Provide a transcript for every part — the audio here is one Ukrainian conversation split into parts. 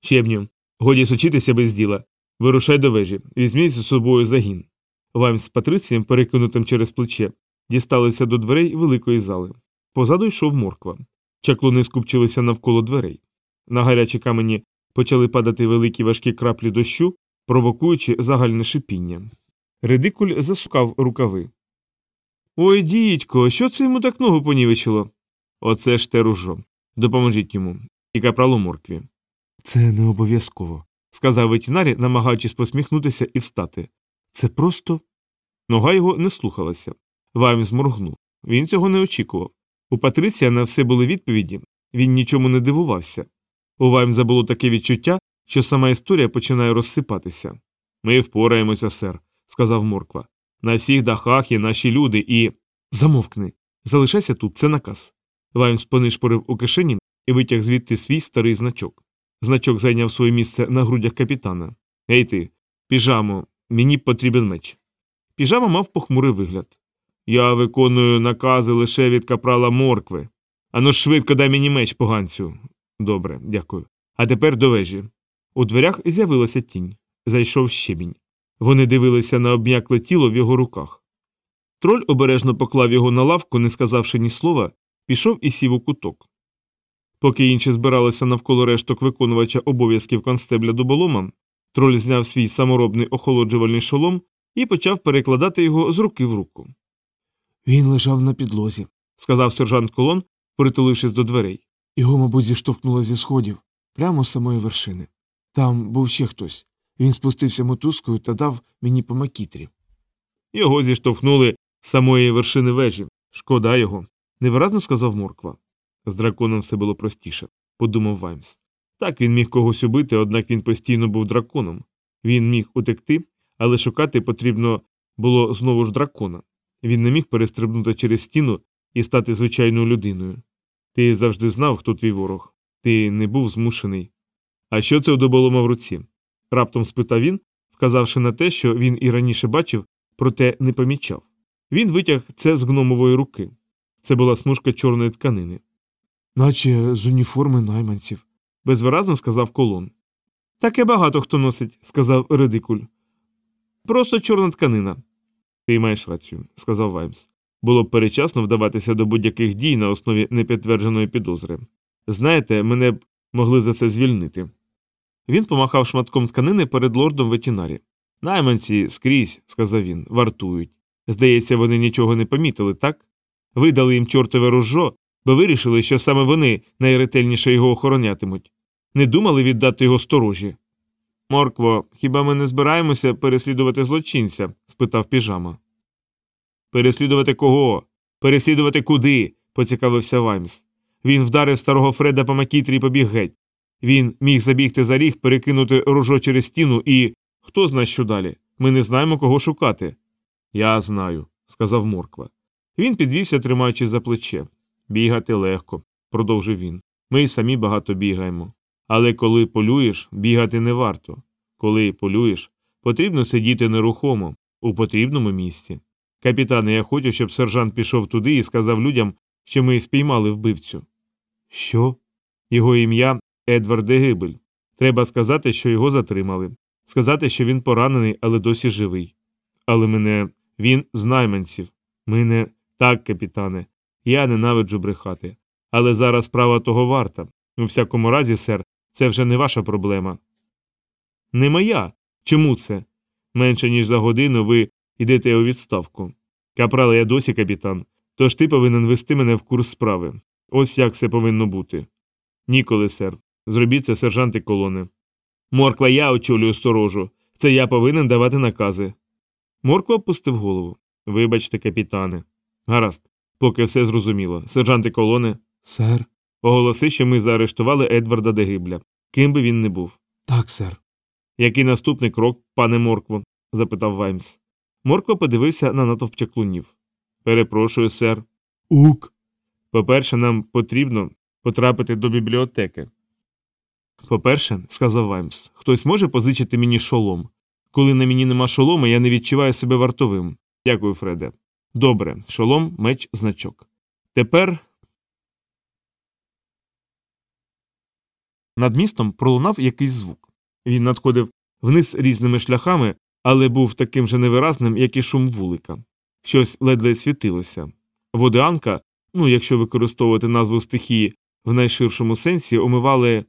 Щебню, годі сучитися без діла. Вирушай до вежі, візьміть з собою загін. Ваймс з Патрицієм, перекинутим через плече, дісталися до дверей великої зали. Позаду йшов морква. Чаклуни скупчилися навколо дверей. На гарячі камені почали падати великі важкі краплі дощу, провокуючи загальне шипіння. Редикуль засукав рукави. Ой, дідько, що це йому так ногу понівечило? Оце ж те ружо. Допоможіть йому. І капралу моркві. Це не обов'язково, сказав ветінарі, намагаючись посміхнутися і встати. Це просто. Нога його не слухалася. Вайм зморгнув. Він цього не очікував. У Патриція на все були відповіді, він нічому не дивувався. У Ваймза було таке відчуття, що сама історія починає розсипатися. Ми впораємося, сер, сказав Морква. На всіх дахах є наші люди і. Замовкни. Залишайся тут, це наказ. Ваймс понишпорив у кишені і витяг звідти свій старий значок. Значок зайняв своє місце на грудях капітана. Ей ти, піжамо, мені потрібен меч. Піжама мав похмурий вигляд. Я виконую накази лише від капрала моркви. Ану швидко дай мені меч, поганцю. Добре, дякую. А тепер до вежі. У дверях з'явилася тінь. Зайшов щебінь. Вони дивилися на обм'якле тіло в його руках. Троль обережно поклав його на лавку, не сказавши ні слова, пішов і сів у куток. Поки інші збиралися навколо решток виконувача обов'язків констебля дуболома, троль зняв свій саморобний охолоджувальний шолом і почав перекладати його з руки в руку. Він лежав на підлозі, сказав сержант Колон, притулившись до дверей. Його, мабуть, зіштовхнуло зі сходів, прямо з самої вершини. Там був ще хтось. Він спустився мотузкою та дав мені по макітрі. Його зіштовхнули з самої вершини вежі. Шкода його. Невиразно сказав Морква. З драконом все було простіше, подумав Ваймс. Так він міг когось убити, однак він постійно був драконом. Він міг утекти, але шукати потрібно було знову ж дракона. Він не міг перестрибнути через стіну і стати звичайною людиною. Ти завжди знав, хто твій ворог. Ти не був змушений. А що це у доболома в руці? раптом спитав він, вказавши на те, що він і раніше бачив, проте не помічав. Він витяг це з гномової руки. Це була смужка чорної тканини. Наче з уніформи найманців, безвиразно сказав колон. Таке багато хто носить, сказав Редикуль. Просто чорна тканина. Ти маєш рацію, сказав Ваймс. Було б перечасно вдаватися до будь-яких дій на основі непідтвердженої підозри. Знаєте, мене б могли за це звільнити. Він помахав шматком тканини перед лордом ветінарі. Найманці скрізь, сказав він, вартують. Здається, вони нічого не помітили, так? Видали їм чортове ружо, бо вирішили, що саме вони найретельніше його охоронятимуть. Не думали віддати його сторожі. Моркво, хіба ми не збираємося переслідувати злочинця? спитав піжама. Переслідувати кого? Переслідувати куди? поцікавився Ваймс. Він вдарив старого Фреда по макітрі і побіг геть. Він міг забігти за ріг, перекинути ружо через стіну і. Хто знає, що далі? Ми не знаємо, кого шукати. Я знаю, сказав Морква. Він підвівся, тримаючись за плече. Бігати легко, продовжив він. Ми й самі багато бігаємо. Але коли полюєш, бігати не варто. Коли полюєш, потрібно сидіти нерухомо, у потрібному місці. Капітане, я хочу, щоб сержант пішов туди і сказав людям, що ми спіймали вбивцю. Що? Його ім'я Едвард Дегибель. Треба сказати, що його затримали. Сказати, що він поранений, але досі живий. Але мене він з найманців. Мене так, капітане. Я ненавиджу брехати. Але зараз справа того варта. У всякому разі, сер, це вже не ваша проблема. Не моя. Чому це? Менше ніж за годину ви йдете у відставку. Капрале, я досі капітан, тож ти повинен вести мене в курс справи. Ось як це повинно бути. Ніколи, сер. Зробіть це, сержанти колони. Морква, я очолюю сторожу. Це я повинен давати накази. Морква опустив голову. Вибачте, капітане. Гаразд, поки все зрозуміло. Сержанти колони. Сер. Оголоси, що ми заарештували Едварда Дегибля. Ким би він не був. Так, сер. Який наступний крок, пане Моркво? запитав Ваймс. Морква подивився на натовп чаклунів. Перепрошую, сер. Ук. По-перше, нам потрібно потрапити до бібліотеки. По-перше, сказав Ваймс, хтось може позичити мені шолом. Коли на мені нема шолома, я не відчуваю себе вартовим. Дякую, Фреде. Добре, шолом, меч, значок. Тепер Над містом пролунав якийсь звук. Він надходив вниз різними шляхами, але був таким же невиразним, як і шум вулика. Щось ледве світилося. Водеанка, ну якщо використовувати назву стихії в найширшому сенсі, омивали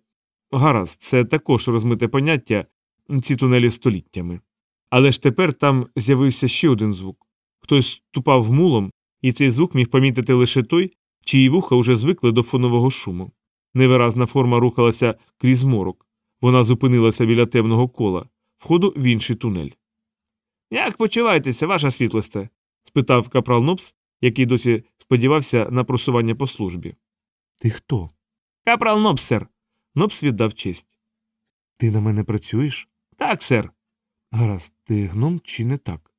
гаразд, це також розмите поняття, ці тунелі століттями. Але ж тепер там з'явився ще один звук хтось тупав мулом, і цей звук міг помітити лише той, чиї вуха вже звикли до фонового шуму. Невиразна форма рухалася крізь морок. Вона зупинилася біля темного кола, входу в інший тунель. Як почуваєтеся, ваша світлосте? спитав капрал Нопс, який досі сподівався на просування по службі. Ти хто? Капрал Ноббс, сер. Ноббс віддав честь. Ти на мене працюєш? Так, сер. Гаразд, ти гном чи не так?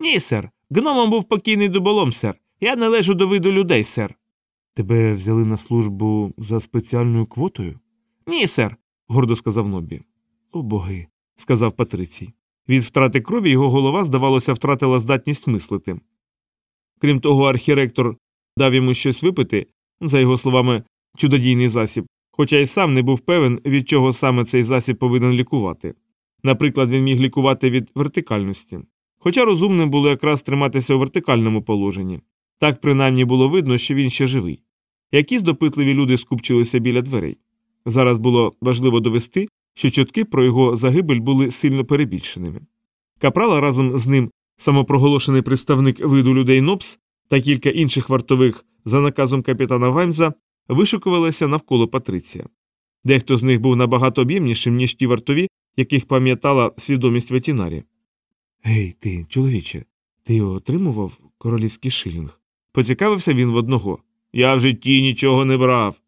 Ні, сер. Гномом був покійний Дуболом, сер. Я належу до виду людей, сер. Тебе взяли на службу за спеціальною квотою? Ні, сер, гордо сказав Ноббі. О боги, сказав Патрицій. Від втрати крові його голова, здавалося, втратила здатність мислити. Крім того, архіректор дав йому щось випити, за його словами, чудодійний засіб, хоча й сам не був певен, від чого саме цей засіб повинен лікувати. Наприклад, він міг лікувати від вертикальності. Хоча розумним було якраз триматися у вертикальному положенні. Так принаймні було видно, що він ще живий. Якісь допитливі люди скупчилися біля дверей. Зараз було важливо довести, що чутки про його загибель були сильно перебільшеними. Капрала разом з ним самопроголошений представник виду людей Нопс та кілька інших вартових за наказом капітана Ваймза вишикувалися навколо Патриція. Дехто з них був набагато об'ємнішим, ніж ті вартові, яких пам'ятала свідомість ветінарі. Гей, ти, чоловіче, ти отримував королівський шилінг? Поцікавився він в одного. Я в житті нічого не брав.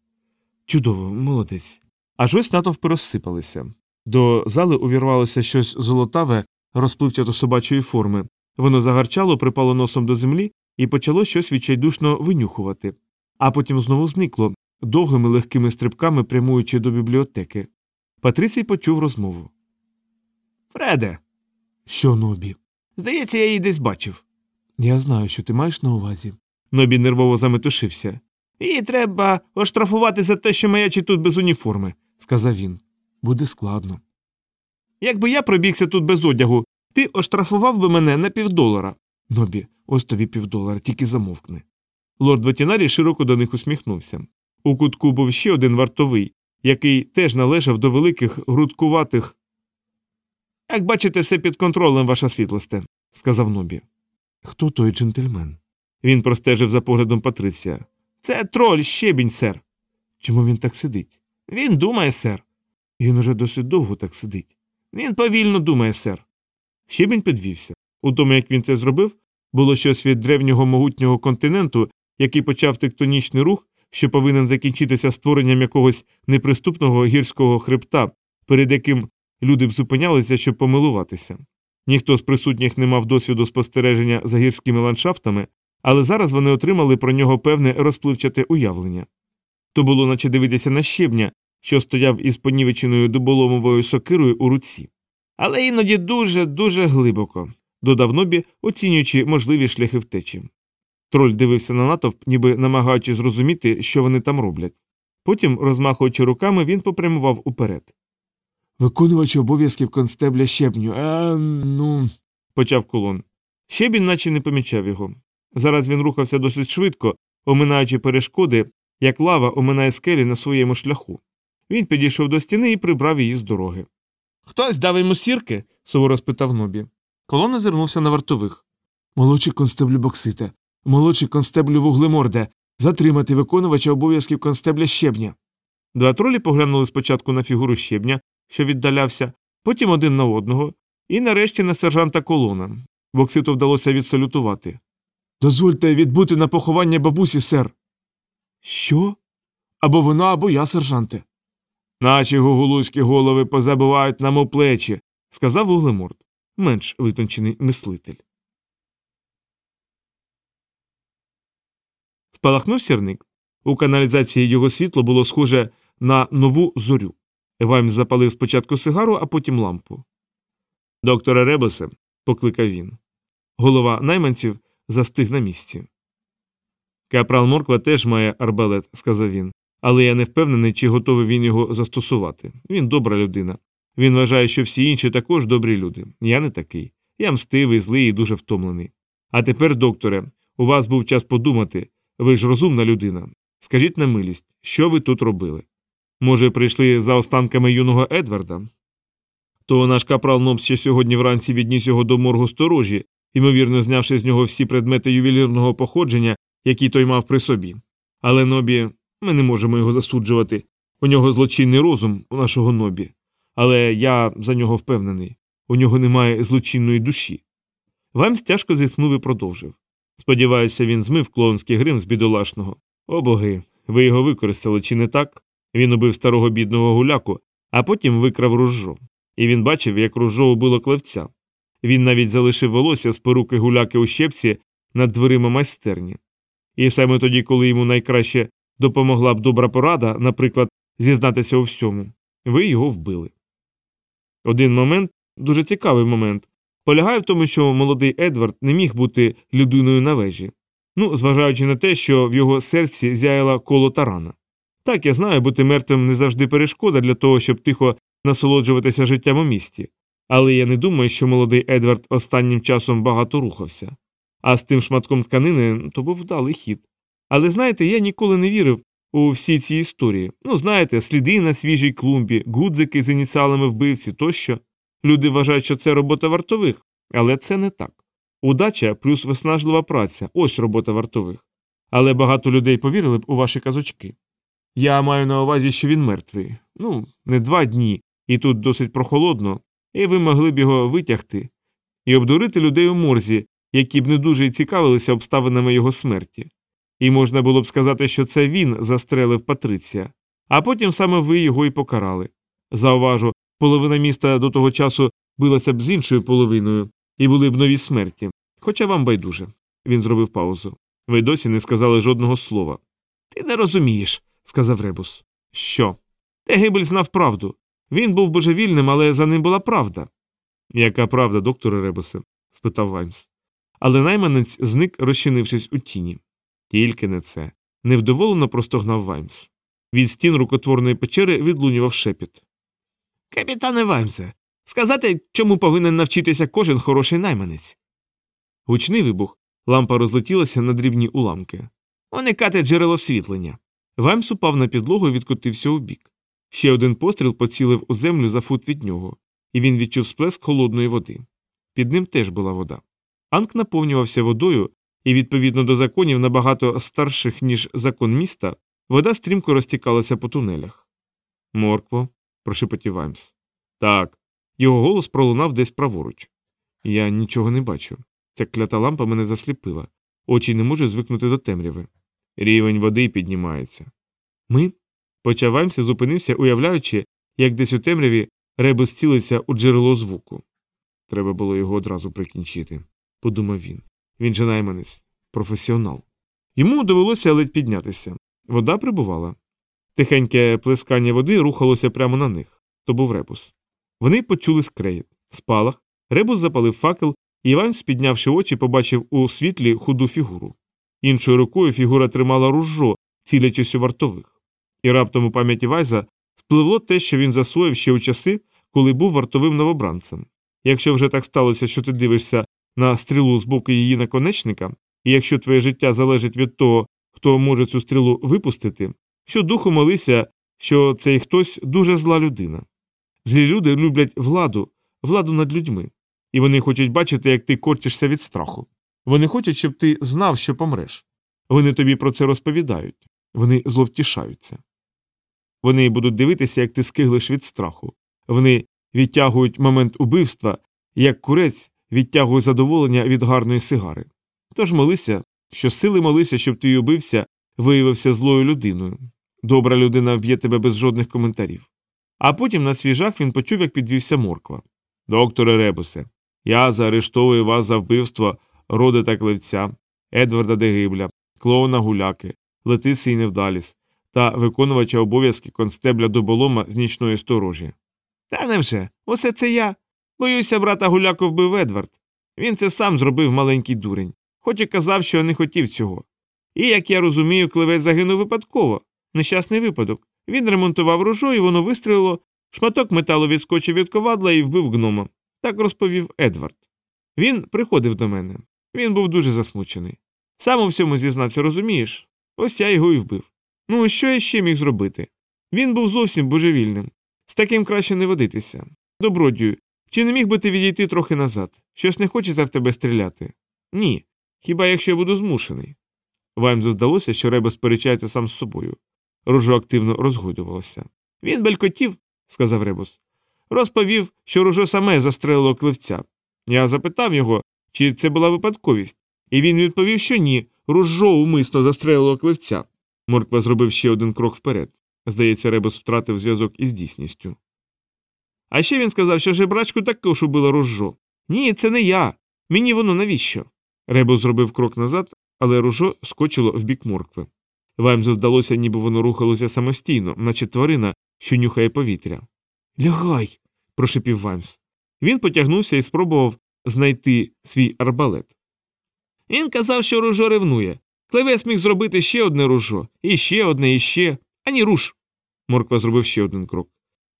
Чудово, молодець. Аж ось натовпи розсипалися. До зали увірвалося щось золотаве, розпливчато собачої форми. Воно загарчало, припало носом до землі і почало щось відчайдушно винюхувати, а потім знову зникло, довгими легкими стрибками прямуючи до бібліотеки. Патрицій почув розмову. Фреде. Що, Нобі? Здається, я її десь бачив. Я знаю, що ти маєш на увазі. Нобі нервово заметушився. Її треба оштрафувати за те, що маячить тут без уніформи, сказав він. Буде складно. Якби я пробігся тут без одягу, ти оштрафував би мене на півдолара. Нобі, ось тобі півдолара, тільки замовкни. Лорд Ветінарій широко до них усміхнувся. У кутку був ще один вартовий, який теж належав до великих грудкуватих. Як бачите, все під контролем, ваша світлосте, сказав Нобі. Хто той джентльмен? Він простежив за поглядом Патриція. Це троль, щебінь, сер. Чому він так сидить? Він думає, сер. Він уже досить довго так сидить. Він повільно думає, сер. Щебінь підвівся. У тому, як він це зробив, було щось від древнього могутнього континенту, який почав тектонічний рух, що повинен закінчитися створенням якогось неприступного гірського хребта, перед яким люди б зупинялися, щоб помилуватися. Ніхто з присутніх не мав досвіду спостереження за гірськими ландшафтами, але зараз вони отримали про нього певне розпливчате уявлення. То було, наче дивитися на щебня, що стояв із понівеченою дуболомовою сокирою у руці. Але іноді дуже, дуже глибоко, додав Нобі, оцінюючи можливі шляхи втечі. Троль дивився на натовп, ніби намагаючись зрозуміти, що вони там роблять. Потім, розмахуючи руками, він попрямував уперед. Виконувач обов'язків констебля щебню. Е, ну. почав колон. Щебінь наче не помічав його. Зараз він рухався досить швидко, оминаючи перешкоди, як лава оминає скелі на своєму шляху. Він підійшов до стіни і прибрав її з дороги. Хтось дав йому сірки? суворо спитав Нобі. Колон озирнувся на вартових. Молодший констеблю Боксите, молодший констеблю вуглеморде, затримати виконувача обов'язків констебля щебня. Два тролі поглянули спочатку на фігуру щебня, що віддалявся, потім один на одного, і нарешті на сержанта колона. Бокситу вдалося відсалютувати. Дозвольте відбути на поховання бабусі, сер. Що? Або вона, або я, сержанте. Наші гугулуські голови позабувають нам у плечі, сказав вуглеморд, менш витончений мислитель. Спалахнув сірник. У каналізації його світло було схоже на нову зорю. Ваймс запалив спочатку сигару, а потім лампу. Докторе Ребосе, покликав він. Голова найманців застиг на місці. Капрал Морква теж має арбалет, сказав він. Але я не впевнений, чи готовий він його застосувати. Він добра людина. Він вважає, що всі інші також добрі люди. Я не такий. Я мстивий, злий і дуже втомлений. А тепер, докторе, у вас був час подумати ви ж розумна людина. Скажіть на милість, що ви тут робили? Може, прийшли за останками юного Едварда? То наш капрал Нобс ще сьогодні вранці відніс його до моргу сторожі, ймовірно, знявши з нього всі предмети ювелірного походження, які той мав при собі. Але Нобі, ми не можемо його засуджувати. У нього злочинний розум у нашого Нобі. Але я за нього впевнений у нього немає злочинної душі. Ваймс тяжко зітхнув і продовжив. Сподіваюся, він змив клоунський грим з бідолашного. О боги, ви його використали, чи не так? Він убив старого бідного гуляку, а потім викрав ружжо. І він бачив, як ружжо убило клевця. Він навіть залишив волосся з поруки гуляки у щепці над дверима майстерні. І саме тоді, коли йому найкраще допомогла б добра порада, наприклад, зізнатися у всьому, ви його вбили. Один момент, дуже цікавий момент, полягає в тому, що молодий Едвард не міг бути людиною на вежі. Ну, зважаючи на те, що в його серці зяяла коло тарана. Так, я знаю, бути мертвим не завжди перешкода для того, щоб тихо насолоджуватися життям у місті, але я не думаю, що молодий Едвард останнім часом багато рухався. А з тим шматком тканини то був вдалий хід. Але знаєте, я ніколи не вірив у всі ці історії. Ну, знаєте, сліди на свіжій клумбі, гудзики з ініціалами вбивці тощо. Люди вважають, що це робота вартових, але це не так. Удача плюс виснажлива праця ось робота вартових. Але багато людей повірили б у ваші казочки. Я маю на увазі, що він мертвий. Ну, не два дні, і тут досить прохолодно, і ви могли б його витягти і обдурити людей у морзі, які б не дуже цікавилися обставинами його смерті. І можна було б сказати, що це він застрелив Патриція, а потім саме ви його і покарали. Зауважу, половина міста до того часу билася б з іншою половиною, і були б нові смерті. Хоча вам байдуже. Він зробив паузу. Ви досі не сказали жодного слова. Ти не розумієш, сказав Ребус. Що? Тегебель знав правду. Він був божевільним, але за ним була правда. Яка правда, докторе Ребусе? спитав Ваймс. Але найманець зник, розчинившись у тіні. Тільки не це. Невдоволено простогнав Ваймс. Від стін рукотворної печери відлунював шепіт. Капітане Ваймсе, сказати, чому повинен навчитися кожен хороший найманець. Гучний вибух. Лампа розлетілася на дрібні уламки. Уникати джерел освітлення. Ваймс упав на підлогу і відкотився убік. Ще один постріл поцілив у землю за фут від нього, і він відчув сплеск холодної води. Під ним теж була вода. Анк наповнювався водою, і, відповідно до законів набагато старших, ніж закон міста, вода стрімко розтікалася по тунелях. Моркво, прошепотів Ваймс. Так. Його голос пролунав десь праворуч. Я нічого не бачу. Ця клята лампа мене засліпила. Очі не можуть звикнути до темряви. Рівень води піднімається. Ми? Почав Ваймс зупинився, уявляючи, як десь у темряві ребус цілиться у джерело звуку. Треба було його одразу прикінчити, подумав він. Він же найманець, професіонал. Йому довелося ледь піднятися. Вода прибувала. Тихеньке плескання води рухалося прямо на них. То був ребус. Вони почули скреїт, спалах. Ребус запалив факел, і Іванс, піднявши очі, побачив у світлі худу фігуру. Іншою рукою фігура тримала ружжо, цілячись у вартових. І раптом у пам'яті Вайза спливло те, що він засвоїв ще у часи, коли був вартовим новобранцем. Якщо вже так сталося, що ти дивишся на стрілу з боку її наконечника, і якщо твоє життя залежить від того, хто може цю стрілу випустити, що духу молися, що цей хтось дуже зла людина. Злі люди люблять владу, владу над людьми, і вони хочуть бачити, як ти корчишся від страху. Вони хочуть, щоб ти знав, що помреш. Вони тобі про це розповідають, вони зловтішаються. Вони будуть дивитися, як ти скиглиш від страху. Вони відтягують момент убивства, як курець відтягує задоволення від гарної сигари. Тож молися, що сили молися, щоб твій убився виявився злою людиною. Добра людина вб'є тебе без жодних коментарів. А потім на свіжах він почув, як підвівся морква. Докторе Ребусе, я заарештовую вас за вбивство Родита Клевця, Едварда Дегибля, клоуна Гуляки, Летиси Невдаліс та виконувача обов'язки констебля Доболома з нічної сторожі. Та невже? Усе це я. Боюся, брата Гуляку вбив Едвард. Він це сам зробив маленький дурень, хоч і казав, що не хотів цього. І, як я розумію, клевець загинув випадково. Нещасний випадок. Він ремонтував ружо, і воно вистрілило, шматок металу відскочив від ковадла і вбив гнома. Так розповів Едвард. Він приходив до мене. Він був дуже засмучений. Сам у всьому зізнався, розумієш? Ось я його і вбив. Ну, що я ще міг зробити? Він був зовсім божевільним. З таким краще не водитися. Добродію, чи не міг би ти відійти трохи назад? Щось не хочеться в тебе стріляти? Ні. Хіба якщо я буду змушений? Ваймзу здалося, що Реба сперечається сам з собою. Ружо активно розгойдувалося. Він белькотів, сказав Ребус. Розповів, що ружо саме застрелило кливця. Я запитав його, чи це була випадковість, і він відповів, що ні, ружо умисно застрелило кливця. Морква зробив ще один крок вперед. Здається, Ребус втратив зв'язок із дійсністю. А ще він сказав, що жебрачку також убило ружо. Ні, це не я. Мені воно навіщо? Ребус зробив крок назад, але ружо скочило в бік Моркви. Ваймсу здалося, ніби воно рухалося самостійно, наче тварина, що нюхає повітря. Лягай. прошепів Ваймс. Він потягнувся і спробував знайти свій арбалет. Він казав, що ружо ревнує. Клевес міг зробити ще одне ружо, і ще одне, і ще. Ані руш. Морква зробив ще один крок.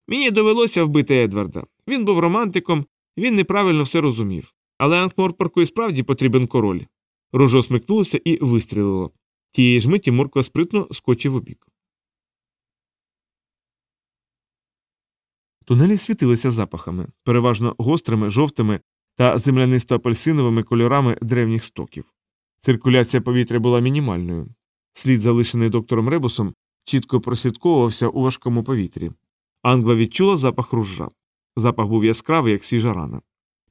Мені довелося вбити Едварда. Він був романтиком, він неправильно все розумів. Але Анкморпорку і справді потрібен король. Ружо смикнулося і вистрілило. Тієї ж миті морква спритно скочив убік. Тунелі світилися запахами, переважно гострими, жовтими та землянисто апельсиновими кольорами древніх стоків. Циркуляція повітря була мінімальною. Слід, залишений доктором Ребусом, чітко прослідковувався у важкому повітрі. Англа відчула запах ружжа. Запах був яскравий, як свіжа рана.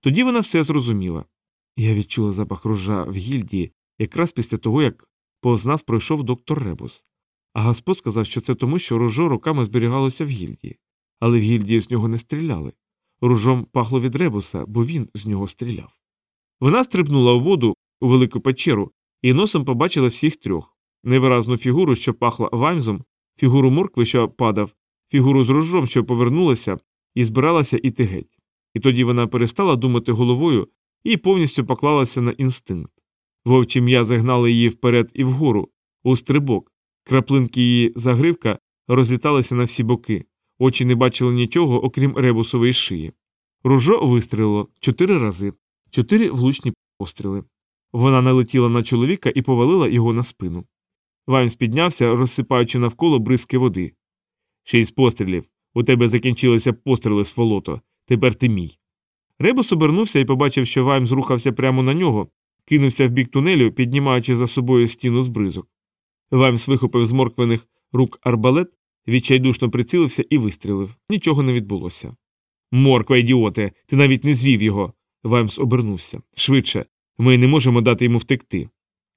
Тоді вона все зрозуміла. Я відчула запах ружжа в гільдії якраз після того, як повз нас пройшов доктор Ребус. А Господь сказав, що це тому, що ружо роками зберігалося в гільдії. Але в гільдії з нього не стріляли. Ружом пахло від ребуса, бо він з нього стріляв. Вона стрибнула у воду у велику печеру і носом побачила всіх трьох невиразну фігуру, що пахла ваймзом, фігуру моркви, що падав, фігуру з ружом, що повернулася, і збиралася іти геть. І тоді вона перестала думати головою і повністю поклалася на інстинкт. Вовчі м'язи гнали її вперед і вгору, у стрибок, краплинки її загривка розліталися на всі боки, очі не бачили нічого, окрім ребусової шиї. Ружо вистрілило чотири рази, чотири влучні постріли. Вона налетіла на чоловіка і повалила його на спину. Ваймс піднявся, розсипаючи навколо бризки води. Шість пострілів. У тебе закінчилися постріли, сволото. Тепер ти мій. Ребус обернувся і побачив, що Ваймс рухався прямо на нього, кинувся в бік тунелю, піднімаючи за собою стіну з бризок. Ваймс вихопив з морквених рук арбалет, відчайдушно прицілився і вистрілив. Нічого не відбулося. Морква, ідіоте, ти навіть не звів його. Ваймс обернувся. Швидше. Ми не можемо дати йому втекти.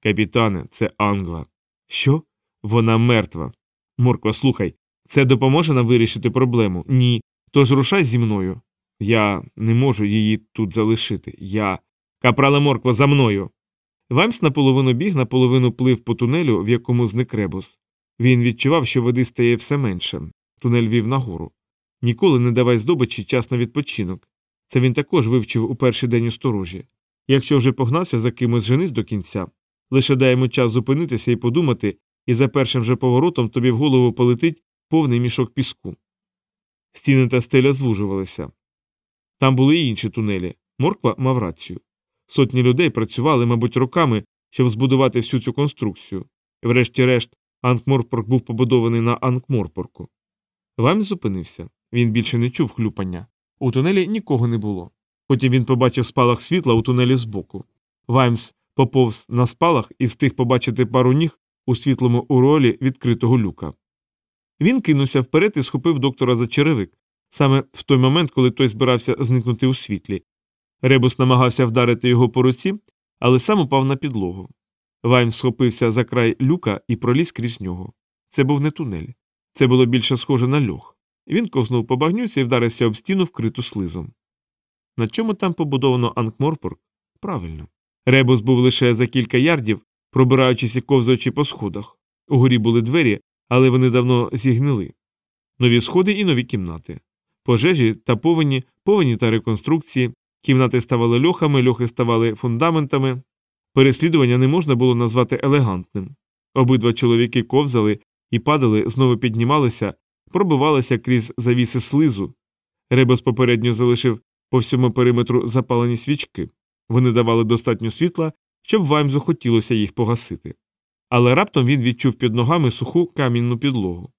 Капітане, це Англа. Що? Вона мертва. Морква, слухай, це допоможе нам вирішити проблему? Ні. Тож рушай зі мною. Я не можу її тут залишити. Я. Капрале морква за мною. Ваймс наполовину біг, наполовину плив по тунелю, в якому зник ребус. Він відчував, що води стає все менше. Тунель вів нагору. Ніколи не давай здобичі час на відпочинок. Це він також вивчив у перший день у сторожі. Якщо вже погнався за кимось женись до кінця, лише дай йому час зупинитися і подумати, і за першим же поворотом тобі в голову полетить повний мішок піску. Стіни та стеля звужувалися. Там були й інші тунелі. Морква мав рацію. Сотні людей працювали, мабуть, роками, щоб збудувати всю цю конструкцію. Врешті-решт, Анкморпорк був побудований на Анкморпорку. Ваймс зупинився. Він більше не чув хлюпання. У тунелі нікого не було. Потім він побачив спалах світла у тунелі збоку. Ваймс поповз на спалах і встиг побачити пару ніг у світлому уролі відкритого люка. Він кинувся вперед і схопив доктора за черевик, саме в той момент, коли той збирався зникнути у світлі. Ребус намагався вдарити його по руці, але сам упав на підлогу. Ваймс схопився за край люка і проліз крізь нього. Це був не тунель. Це було більше схоже на льох. Він ковзнув по багнюці і вдарився об стіну, вкриту слизом. На чому там побудовано Анкморпорк? Правильно. Ребус був лише за кілька ярдів, пробираючись і ковзаючи по сходах. Угорі були двері, але вони давно зігнили. Нові сходи і нові кімнати. Пожежі та повені, повені та реконструкції, кімнати ставали льохами, льохи ставали фундаментами. Переслідування не можна було назвати елегантним. Обидва чоловіки ковзали, і падали, знову піднімалися, пробивалися крізь завіси слизу. Ребус попередньо залишив по всьому периметру запалені свічки. Вони давали достатньо світла, щоб Ваймзу хотілося їх погасити. Але раптом він відчув під ногами суху камінну підлогу.